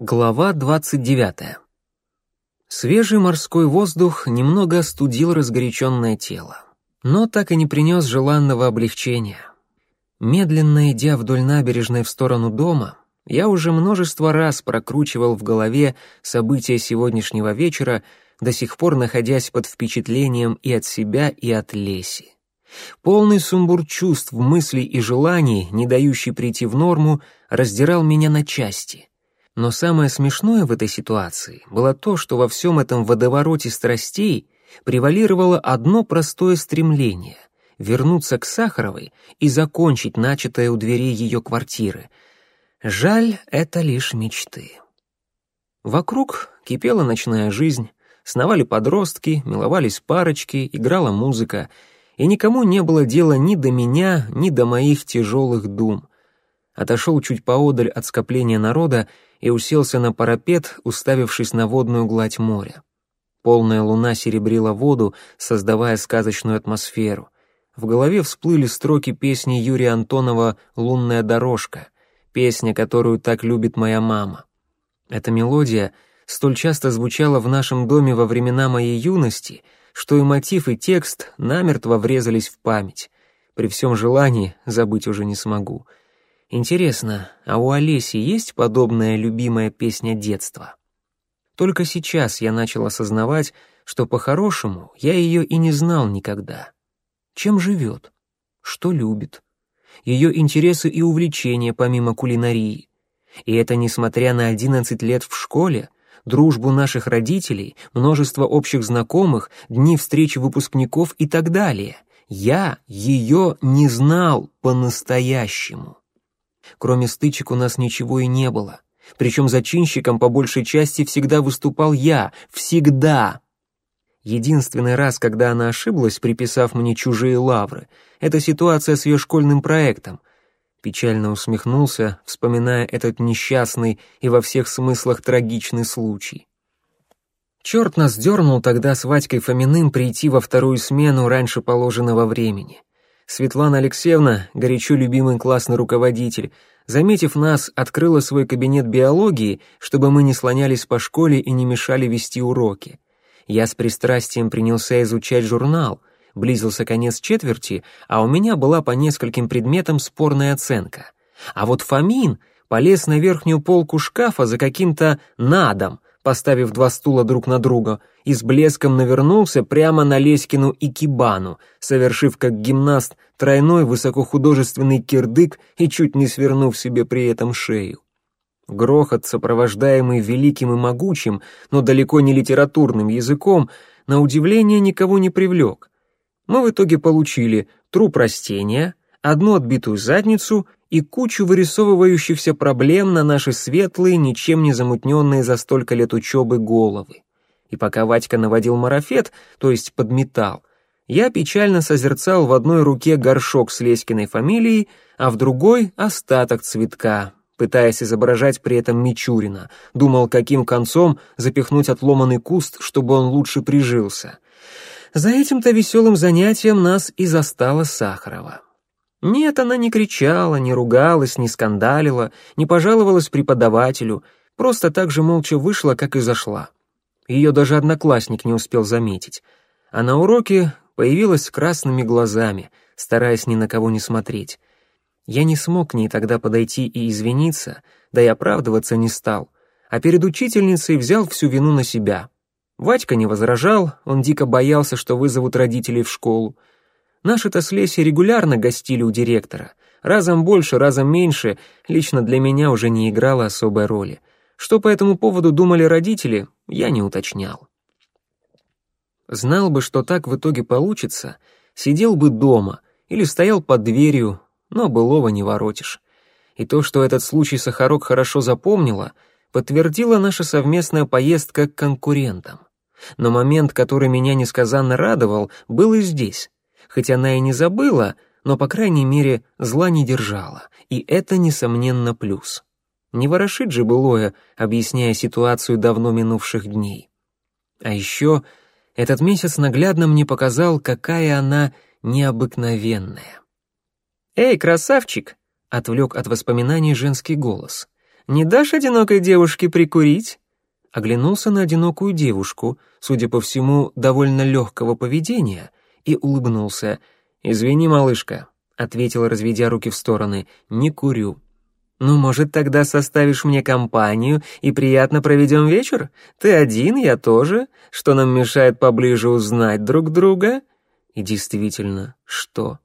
Глава 29. Свежий морской воздух немного остудил разгоряченное тело, но так и не принес желанного облегчения. Медленно идя вдоль набережной в сторону дома, я уже множество раз прокручивал в голове события сегодняшнего вечера, до сих пор находясь под впечатлением и от себя, и от Леси. Полный сумбур чувств, мыслей и желаний, не дающий прийти в норму, раздирал меня на части. Но самое смешное в этой ситуации было то, что во всем этом водовороте страстей превалировало одно простое стремление — вернуться к Сахаровой и закончить начатое у дверей ее квартиры. Жаль, это лишь мечты. Вокруг кипела ночная жизнь, сновали подростки, миловались парочки, играла музыка, и никому не было дела ни до меня, ни до моих тяжелых дум. Отошел чуть поодаль от скопления народа и уселся на парапет, уставившись на водную гладь моря. Полная луна серебрила воду, создавая сказочную атмосферу. В голове всплыли строки песни Юрия Антонова «Лунная дорожка», песня, которую так любит моя мама. Эта мелодия столь часто звучала в нашем доме во времена моей юности, что и мотив, и текст намертво врезались в память. При всем желании забыть уже не смогу — Интересно, а у Олеси есть подобная любимая песня детства? Только сейчас я начал осознавать, что по-хорошему я ее и не знал никогда. Чем живет? Что любит? Ее интересы и увлечения помимо кулинарии. И это несмотря на 11 лет в школе, дружбу наших родителей, множество общих знакомых, дни встречи выпускников и так далее. Я ее не знал по-настоящему. Кроме стычек у нас ничего и не было. Причем зачинщиком по большей части всегда выступал я. Всегда. Единственный раз, когда она ошиблась, приписав мне чужие лавры, это ситуация с ее школьным проектом. Печально усмехнулся, вспоминая этот несчастный и во всех смыслах трагичный случай. Черт нас дернул тогда с Вадькой Фоминым прийти во вторую смену раньше положенного времени. Светлана Алексеевна, горячо любимый классный руководитель, заметив нас, открыла свой кабинет биологии, чтобы мы не слонялись по школе и не мешали вести уроки. Я с пристрастием принялся изучать журнал, близился конец четверти, а у меня была по нескольким предметам спорная оценка. А вот Фомин полез на верхнюю полку шкафа за каким-то надом, поставив два стула друг на друга, и с блеском навернулся прямо на Леськину и Кибану, совершив как гимнаст тройной высокохудожественный кирдык и чуть не свернув себе при этом шею. Грохот, сопровождаемый великим и могучим, но далеко не литературным языком, на удивление никого не привлек. Мы в итоге получили труп растения, одну отбитую задницу и кучу вырисовывающихся проблем на наши светлые, ничем не замутненные за столько лет учебы головы. И пока Вадька наводил марафет, то есть подметал, я печально созерцал в одной руке горшок с Леськиной фамилией, а в другой — остаток цветка, пытаясь изображать при этом Мичурина, думал, каким концом запихнуть отломанный куст, чтобы он лучше прижился. За этим-то веселым занятием нас и застала Сахарова. Нет, она не кричала, не ругалась, не скандалила, не пожаловалась преподавателю, просто так же молча вышла, как и зашла. Ее даже одноклассник не успел заметить. А на уроке появилась с красными глазами, стараясь ни на кого не смотреть. Я не смог к ней тогда подойти и извиниться, да и оправдываться не стал, а перед учительницей взял всю вину на себя. Вадька не возражал, он дико боялся, что вызовут родителей в школу. Наши-то с Лесей регулярно гостили у директора. Разом больше, разом меньше, лично для меня уже не играло особой роли. Что по этому поводу думали родители, я не уточнял. Знал бы, что так в итоге получится, сидел бы дома или стоял под дверью, но былого не воротишь. И то, что этот случай Сахарок хорошо запомнила, подтвердила наша совместная поездка к конкурентам. Но момент, который меня несказанно радовал, был и здесь хоть она и не забыла, но, по крайней мере, зла не держала, и это, несомненно, плюс. Не ворошит же былое, объясняя ситуацию давно минувших дней. А еще этот месяц наглядно мне показал, какая она необыкновенная. «Эй, красавчик!» — отвлек от воспоминаний женский голос. не дашь одинокой девушке прикурить?» Оглянулся на одинокую девушку, судя по всему, довольно легкого поведения, и улыбнулся. «Извини, малышка», — ответил, разведя руки в стороны, — «не курю». «Ну, может, тогда составишь мне компанию и приятно проведем вечер? Ты один, я тоже. Что нам мешает поближе узнать друг друга?» И действительно, что?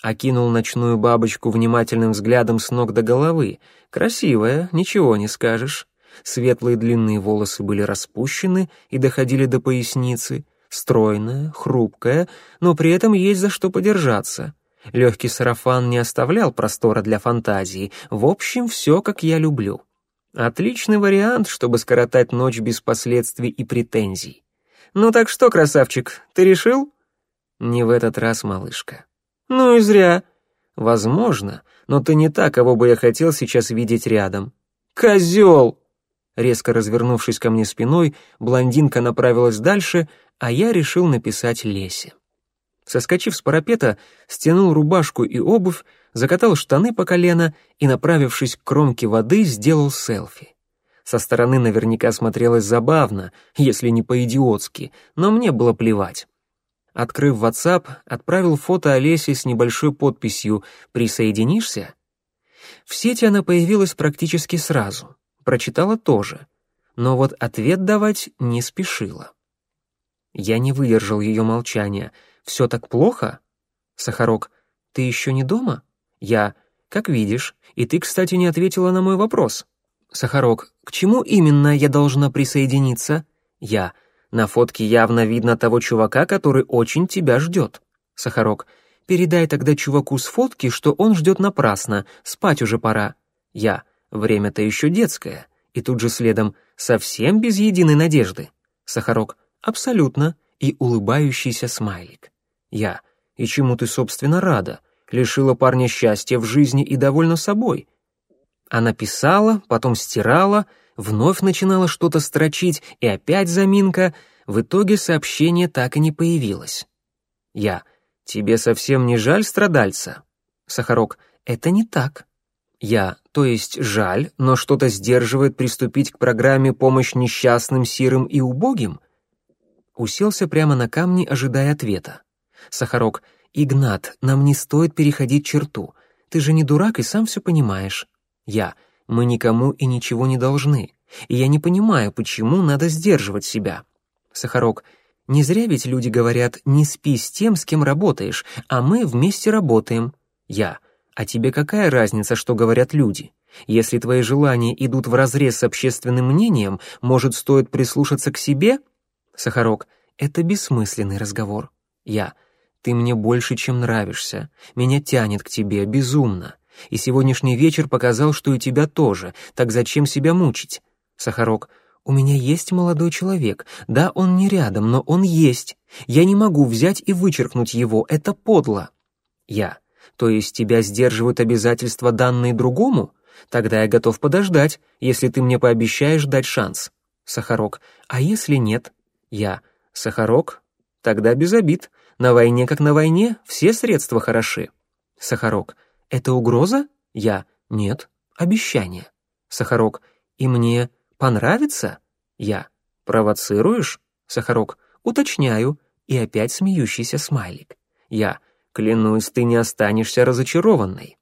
Окинул ночную бабочку внимательным взглядом с ног до головы. Красивая, ничего не скажешь. Светлые длинные волосы были распущены и доходили до поясницы. Стройная, хрупкая, но при этом есть за что подержаться. Легкий сарафан не оставлял простора для фантазии. В общем, все, как я люблю. Отличный вариант, чтобы скоротать ночь без последствий и претензий. «Ну так что, красавчик, ты решил?» «Не в этот раз, малышка». «Ну и зря». «Возможно, но ты не та, кого бы я хотел сейчас видеть рядом». «Козел!» Резко развернувшись ко мне спиной, блондинка направилась дальше, а я решил написать Лесе. Соскочив с парапета, стянул рубашку и обувь, закатал штаны по колено и, направившись к кромке воды, сделал селфи. Со стороны наверняка смотрелось забавно, если не по-идиотски, но мне было плевать. Открыв WhatsApp, отправил фото Олеси с небольшой подписью «Присоединишься?». В сети она появилась практически сразу, прочитала тоже, но вот ответ давать не спешила. Я не выдержал ее молчания. «Все так плохо?» Сахарок, «Ты еще не дома?» Я, «Как видишь, и ты, кстати, не ответила на мой вопрос». Сахарок, «К чему именно я должна присоединиться?» Я, на фотке явно видно того чувака, который очень тебя ждет. Сахарок. Передай тогда чуваку с фотки, что он ждет напрасно, спать уже пора. Я. Время-то еще детское. И тут же следом. Совсем без единой надежды. Сахарок. Абсолютно. И улыбающийся смайлик. Я. И чему ты, собственно, рада? Лишила парня счастья в жизни и довольна собой. Она писала, потом стирала, вновь начинала что-то строчить, и опять заминка. В итоге сообщение так и не появилось. Я. Тебе совсем не жаль страдальца? Сахарок. Это не так. Я. То есть жаль, но что-то сдерживает приступить к программе «Помощь несчастным, сирым и убогим»? Уселся прямо на камни, ожидая ответа. Сахарок. «Игнат, нам не стоит переходить черту. Ты же не дурак и сам все понимаешь». Я. Мы никому и ничего не должны. И я не понимаю, почему надо сдерживать себя. Сахарок, не зря ведь люди говорят «не спи с тем, с кем работаешь», а мы вместе работаем. Я. А тебе какая разница, что говорят люди? Если твои желания идут вразрез с общественным мнением, может, стоит прислушаться к себе? Сахарок, это бессмысленный разговор. Я. Ты мне больше, чем нравишься. Меня тянет к тебе безумно. И сегодняшний вечер показал, что и тебя тоже, так зачем себя мучить? Сахарок, у меня есть молодой человек. Да, он не рядом, но он есть. Я не могу взять и вычеркнуть его, это подло. Я, то есть тебя сдерживают обязательства, данные другому? Тогда я готов подождать, если ты мне пообещаешь дать шанс. Сахарок, а если нет? Я, Сахарок, тогда без обид. На войне как на войне, все средства хороши. Сахарок, «Это угроза?» Я. «Нет, обещание». Сахарок. «И мне понравится?» Я. «Провоцируешь?» Сахарок. «Уточняю». И опять смеющийся смайлик. Я. «Клянусь, ты не останешься разочарованной».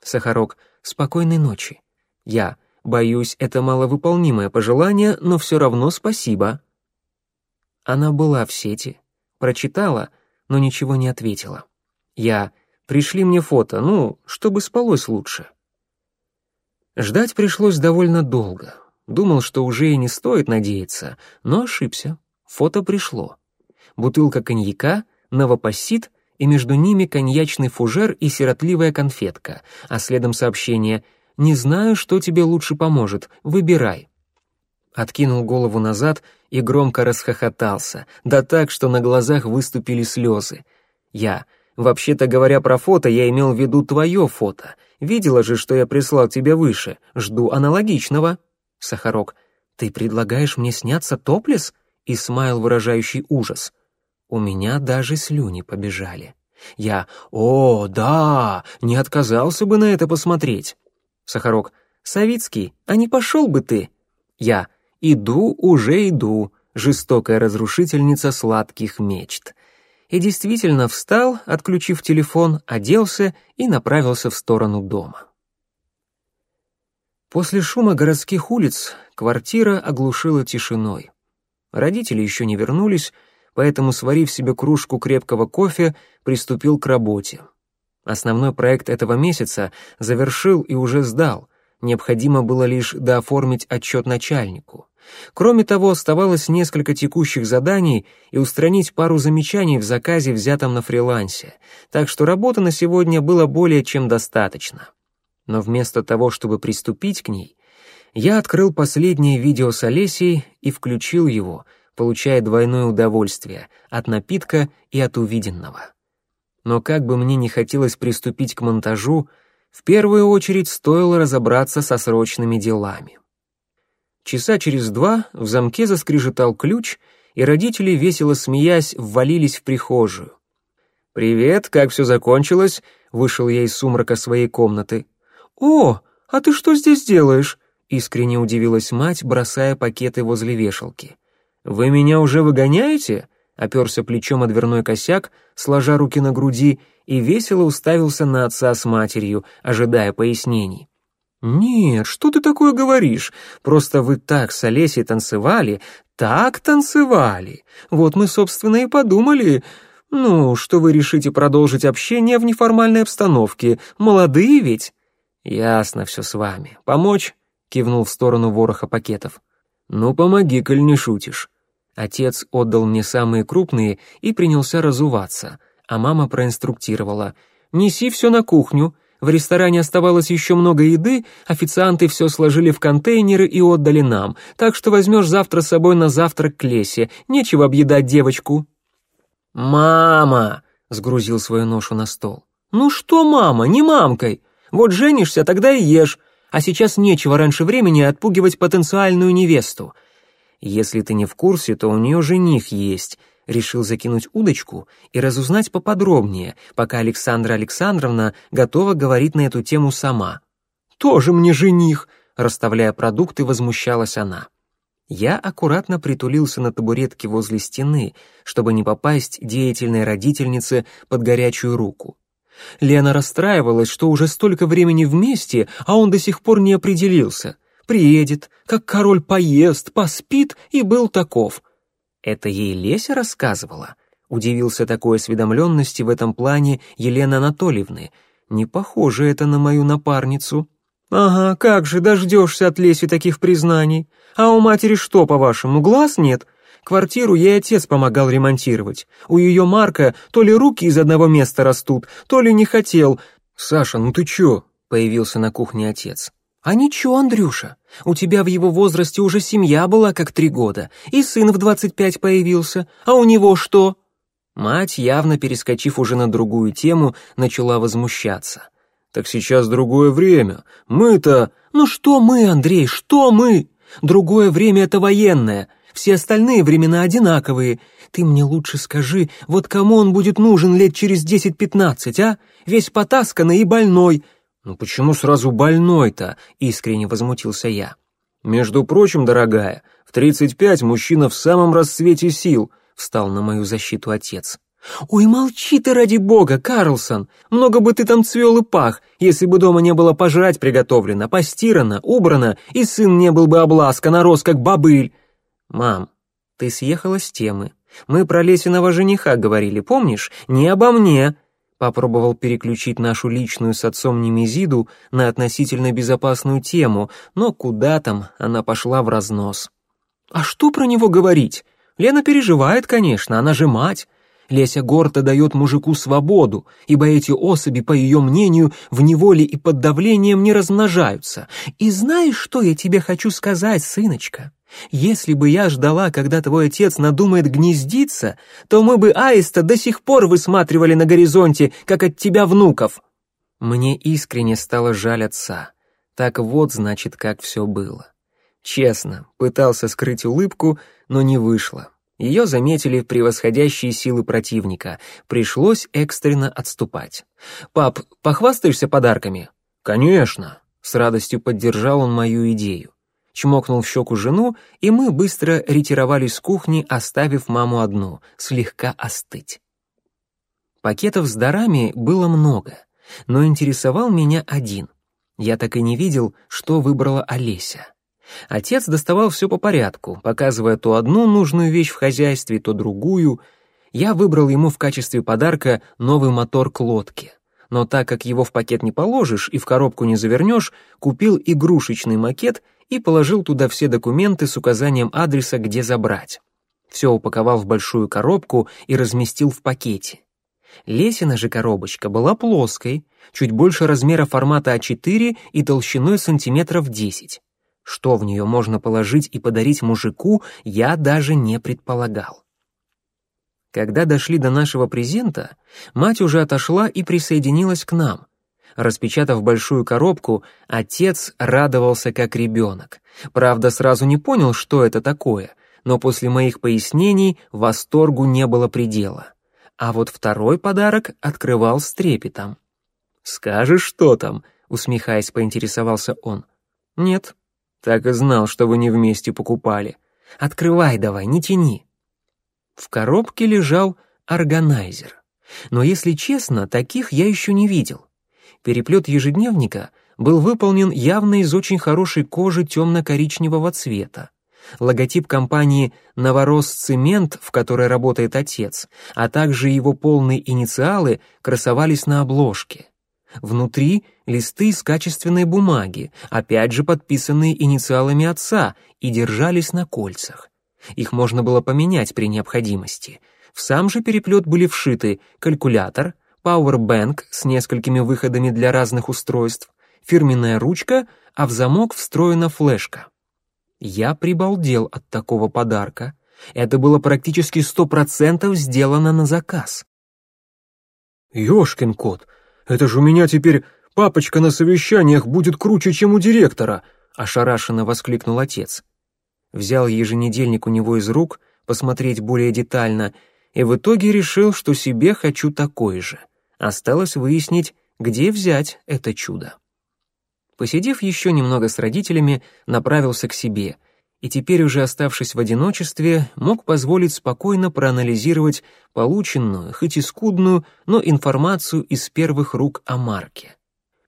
Сахарок. «Спокойной ночи». Я. «Боюсь, это маловыполнимое пожелание, но все равно спасибо». Она была в сети, прочитала, но ничего не ответила. Я Пришли мне фото, ну, чтобы спалось лучше. Ждать пришлось довольно долго. Думал, что уже и не стоит надеяться, но ошибся. Фото пришло. Бутылка коньяка, новопассит, и между ними коньячный фужер и сиротливая конфетка, а следом сообщение «Не знаю, что тебе лучше поможет, выбирай». Откинул голову назад и громко расхохотался, да так, что на глазах выступили слезы. Я — Вообще-то говоря про фото, я имел в виду твое фото. Видела же, что я прислал тебе выше. Жду аналогичного. Сахарок. Ты предлагаешь мне сняться топлес? Исмаил, выражающий ужас. У меня даже слюни побежали. Я «О, да, не отказался бы на это посмотреть». Сахарок «Савицкий, а не пошел бы ты?» Я. «Иду, уже иду», жестокая разрушительница сладких мечт. И действительно встал, отключив телефон, оделся и направился в сторону дома. После шума городских улиц квартира оглушила тишиной. Родители еще не вернулись, поэтому, сварив себе кружку крепкого кофе, приступил к работе. Основной проект этого месяца завершил и уже сдал. Необходимо было лишь дооформить отчет начальнику. Кроме того, оставалось несколько текущих заданий и устранить пару замечаний в заказе, взятом на фрилансе, так что работы на сегодня было более чем достаточно. Но вместо того, чтобы приступить к ней, я открыл последнее видео с Олесей и включил его, получая двойное удовольствие от напитка и от увиденного. Но как бы мне не хотелось приступить к монтажу, в первую очередь стоило разобраться со срочными делами. Часа через два в замке заскрежетал ключ, и родители, весело смеясь, ввалились в прихожую. «Привет, как все закончилось?» — вышел я из сумрака своей комнаты. «О, а ты что здесь делаешь?» — искренне удивилась мать, бросая пакеты возле вешалки. «Вы меня уже выгоняете?» — оперся плечом о дверной косяк, сложа руки на груди, и весело уставился на отца с матерью, ожидая пояснений. «Нет, что ты такое говоришь? Просто вы так с Олесей танцевали, так танцевали. Вот мы, собственно, и подумали, ну, что вы решите продолжить общение в неформальной обстановке. Молодые ведь?» «Ясно все с вами. Помочь?» — кивнул в сторону вороха пакетов. «Ну, помоги, коль не шутишь». Отец отдал мне самые крупные и принялся разуваться, а мама проинструктировала. «Неси все на кухню, в ресторане оставалось еще много еды, официанты все сложили в контейнеры и отдали нам, так что возьмешь завтра с собой на завтрак к Лесе, нечего объедать девочку». «Мама!» — сгрузил свою ношу на стол. «Ну что, мама, не мамкой. Вот женишься, тогда и ешь. А сейчас нечего раньше времени отпугивать потенциальную невесту. Если ты не в курсе, то у нее жених есть, решил закинуть удочку и разузнать поподробнее, пока Александра Александровна готова говорить на эту тему сама. «Тоже мне жених!» — расставляя продукты, возмущалась она. Я аккуратно притулился на табуретке возле стены, чтобы не попасть деятельной родительнице под горячую руку. Лена расстраивалась, что уже столько времени вместе, а он до сих пор не определился. Приедет, как король поест, поспит и был таков. Это ей Леся рассказывала? Удивился такой осведомленности в этом плане Елены Анатольевны. Не похоже это на мою напарницу. Ага, как же, дождешься от Леси таких признаний. А у матери что, по-вашему, глаз нет? Квартиру ей отец помогал ремонтировать. У ее Марка то ли руки из одного места растут, то ли не хотел. «Саша, ну ты чё?» — появился на кухне отец. «А ничего, Андрюша, у тебя в его возрасте уже семья была как три года, и сын в двадцать пять появился, а у него что?» Мать, явно перескочив уже на другую тему, начала возмущаться. «Так сейчас другое время. Мы-то...» «Ну что мы, Андрей, что мы? Другое время — это военное. Все остальные времена одинаковые. Ты мне лучше скажи, вот кому он будет нужен лет через десять-пятнадцать, а? Весь потасканный и больной, «Ну почему сразу больной-то?» — искренне возмутился я. «Между прочим, дорогая, в тридцать пять мужчина в самом расцвете сил», — встал на мою защиту отец. «Ой, молчи ты ради бога, Карлсон! Много бы ты там цвел и пах, если бы дома не было пожрать приготовлено, постирано, убрано, и сын не был бы обласкан, а рос как бобыль!» «Мам, ты съехала с темы. Мы про Лесиного жениха говорили, помнишь? Не обо мне!» Попробовал переключить нашу личную с отцом Немезиду на относительно безопасную тему, но куда там, она пошла в разнос. «А что про него говорить? Лена переживает, конечно, она же мать. Леся гордо дает мужику свободу, ибо эти особи, по ее мнению, в неволе и под давлением не размножаются. И знаешь, что я тебе хочу сказать, сыночка? Если бы я ждала, когда твой отец надумает гнездиться, то мы бы аиста до сих пор высматривали на горизонте, как от тебя внуков». Мне искренне стало жаль отца. Так вот, значит, как все было. Честно, пытался скрыть улыбку, но не вышло. Ее заметили превосходящие силы противника. Пришлось экстренно отступать. «Пап, похвастаешься подарками?» «Конечно. С радостью поддержал он мою идею. Чмокнул в щеку жену, и мы быстро ретировались с кухни, оставив маму одну, слегка остыть. Пакетов с дарами было много, но интересовал меня один. Я так и не видел, что выбрала Олеся. Отец доставал все по порядку, показывая то одну нужную вещь в хозяйстве, то другую. Я выбрал ему в качестве подарка новый мотор к лодке. Но так как его в пакет не положишь и в коробку не завернешь, купил игрушечный макет и положил туда все документы с указанием адреса, где забрать. Все упаковал в большую коробку и разместил в пакете. Лесина же коробочка была плоской, чуть больше размера формата А4 и толщиной сантиметров 10. Что в нее можно положить и подарить мужику, я даже не предполагал. Когда дошли до нашего презента, мать уже отошла и присоединилась к нам. Распечатав большую коробку, отец радовался как ребенок. Правда, сразу не понял, что это такое, но после моих пояснений восторгу не было предела. А вот второй подарок открывал с трепетом. «Скажешь, что там?» — усмехаясь, поинтересовался он. «Нет». «Так и знал, что вы не вместе покупали. Открывай давай, не тяни». В коробке лежал органайзер. Но, если честно, таких я еще не видел. Переплет ежедневника был выполнен явно из очень хорошей кожи темно-коричневого цвета логотип компании «Новорос Цемент», в которой работает отец, а также его полные инициалы красовались на обложке. Внутри листы из качественной бумаги, опять же подписанные инициалами отца, и держались на кольцах. Их можно было поменять при необходимости. В сам же переплет были вшиты калькулятор, пауэрбэнк с несколькими выходами для разных устройств, фирменная ручка, а в замок встроена флешка. Я прибалдел от такого подарка. Это было практически сто процентов сделано на заказ. «Ёшкин кот, это же у меня теперь папочка на совещаниях будет круче, чем у директора!» — ошарашенно воскликнул отец. Взял еженедельник у него из рук, посмотреть более детально, и в итоге решил, что себе хочу такой же. Осталось выяснить, где взять это чудо. Посидев еще немного с родителями, направился к себе, и теперь уже оставшись в одиночестве, мог позволить спокойно проанализировать полученную, хоть и скудную, но информацию из первых рук о Марке.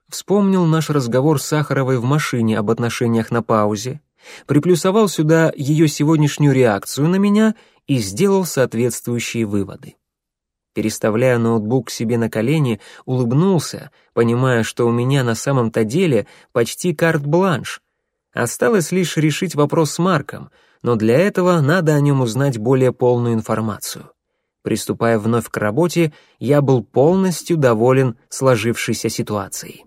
Вспомнил наш разговор с Сахаровой в машине об отношениях на паузе, приплюсовал сюда ее сегодняшнюю реакцию на меня и сделал соответствующие выводы. Переставляя ноутбук себе на колени, улыбнулся, понимая, что у меня на самом-то деле почти карт-бланш. Осталось лишь решить вопрос с Марком, но для этого надо о нем узнать более полную информацию. Приступая вновь к работе, я был полностью доволен сложившейся ситуацией.